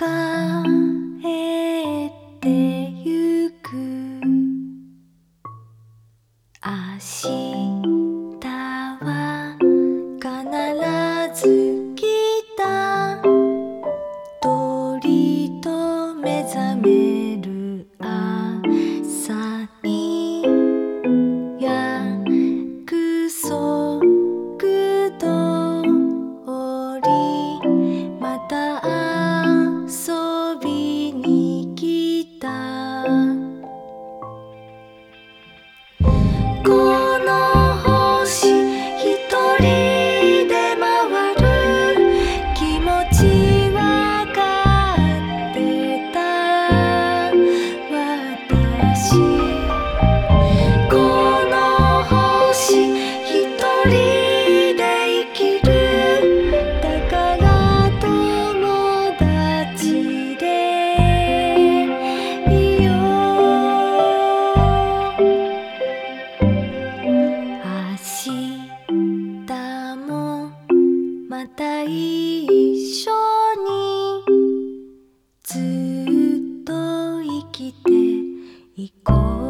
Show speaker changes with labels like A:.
A: God. 行こう